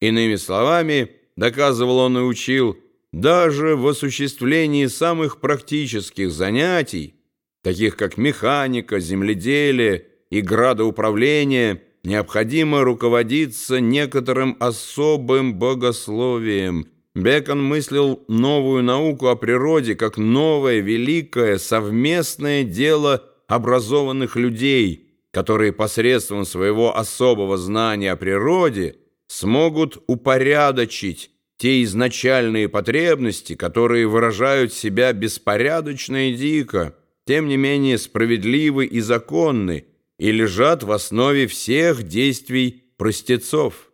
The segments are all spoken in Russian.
Иными словами, доказывал он и учил, даже в осуществлении самых практических занятий, таких как механика, земледелие и градоуправление, необходимо руководиться некоторым особым богословием. Бекон мыслил новую науку о природе как новое, великое, совместное дело образованных людей, которые посредством своего особого знания о природе смогут упорядочить те изначальные потребности, которые выражают себя беспорядочно и дико, тем не менее справедливы и законны, и лежат в основе всех действий простецов.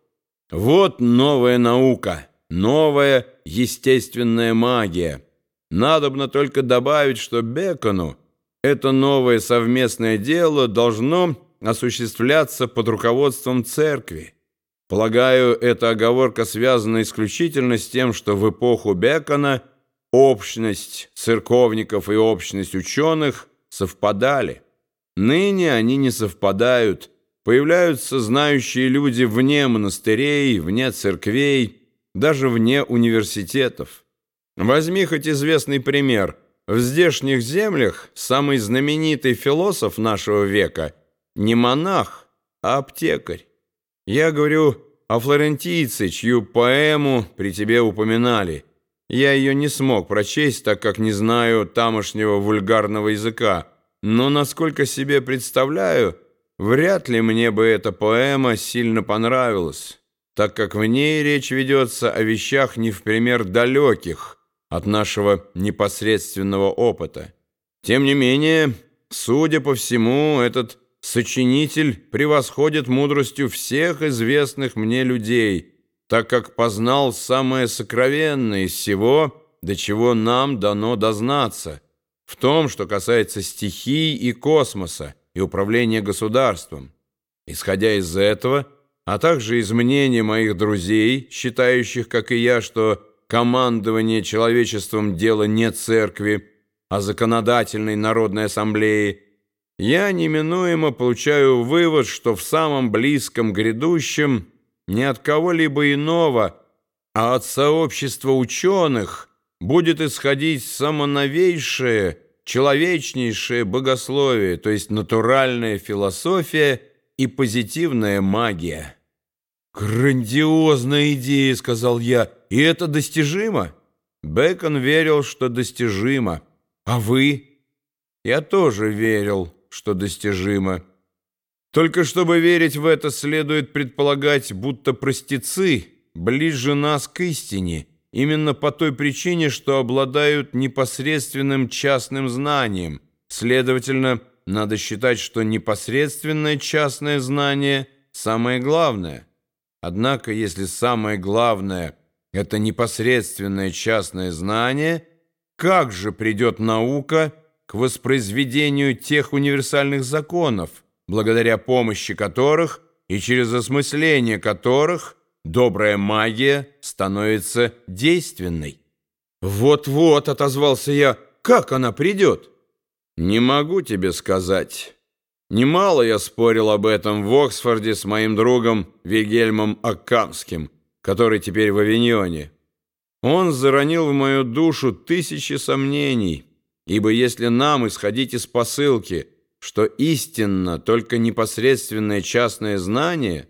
Вот новая наука, новая естественная магия. Надобно только добавить, что Бекону это новое совместное дело должно осуществляться под руководством церкви. Полагаю, эта оговорка связана исключительно с тем, что в эпоху Бекона общность церковников и общность ученых совпадали. Ныне они не совпадают. Появляются знающие люди вне монастырей, вне церквей, даже вне университетов. Возьми хоть известный пример. В здешних землях самый знаменитый философ нашего века не монах, а аптекарь. Я говорю о флорентийце, чью поэму при тебе упоминали. Я ее не смог прочесть, так как не знаю тамошнего вульгарного языка, но, насколько себе представляю, вряд ли мне бы эта поэма сильно понравилась, так как в ней речь ведется о вещах не в пример далеких от нашего непосредственного опыта. Тем не менее, судя по всему, этот сочинитель превосходит мудростью всех известных мне людей, так как познал самое сокровенное из всего, до чего нам дано дознаться, в том, что касается стихий и космоса и управления государством. Исходя из этого, а также из мнения моих друзей, считающих, как и я, что командование человечеством – дело не церкви, а законодательной народной ассамблеи – я неминуемо получаю вывод, что в самом близком грядущем не от кого-либо иного, а от сообщества ученых будет исходить самоновейшее, человечнейшее богословие, то есть натуральная философия и позитивная магия. «Грандиозная идея», — сказал я, — «и это достижимо?» Бекон верил, что достижимо. «А вы?» «Я тоже верил» что достижимо. Только чтобы верить в это, следует предполагать, будто простецы ближе нас к истине, именно по той причине, что обладают непосредственным частным знанием. Следовательно, надо считать, что непосредственное частное знание – самое главное. Однако, если самое главное – это непосредственное частное знание, как же придет наука – к воспроизведению тех универсальных законов, благодаря помощи которых и через осмысление которых добрая магия становится действенной. «Вот-вот», — отозвался я, — «как она придет?» «Не могу тебе сказать. Немало я спорил об этом в Оксфорде с моим другом Вильгельмом Аккамским, который теперь в Авиньоне. Он заронил в мою душу тысячи сомнений». Ибо если нам исходить из посылки, что истинно только непосредственное частное знание,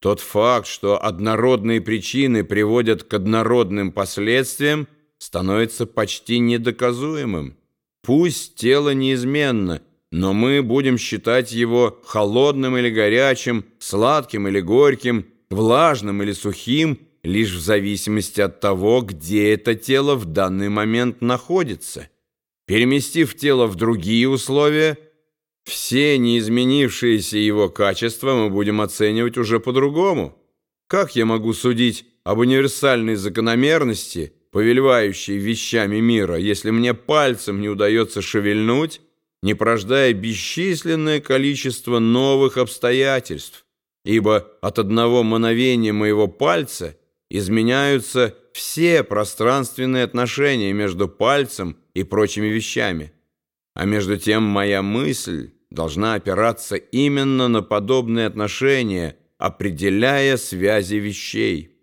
тот факт, что однородные причины приводят к однородным последствиям, становится почти недоказуемым. Пусть тело неизменно, но мы будем считать его холодным или горячим, сладким или горьким, влажным или сухим, лишь в зависимости от того, где это тело в данный момент находится. Переместив тело в другие условия, все неизменившиеся его качества мы будем оценивать уже по-другому. Как я могу судить об универсальной закономерности, повелевающей вещами мира, если мне пальцем не удается шевельнуть, не порождая бесчисленное количество новых обстоятельств, ибо от одного мановения моего пальца изменяются все пространственные отношения между пальцем и прочими вещами. А между тем моя мысль должна опираться именно на подобные отношения, определяя связи вещей.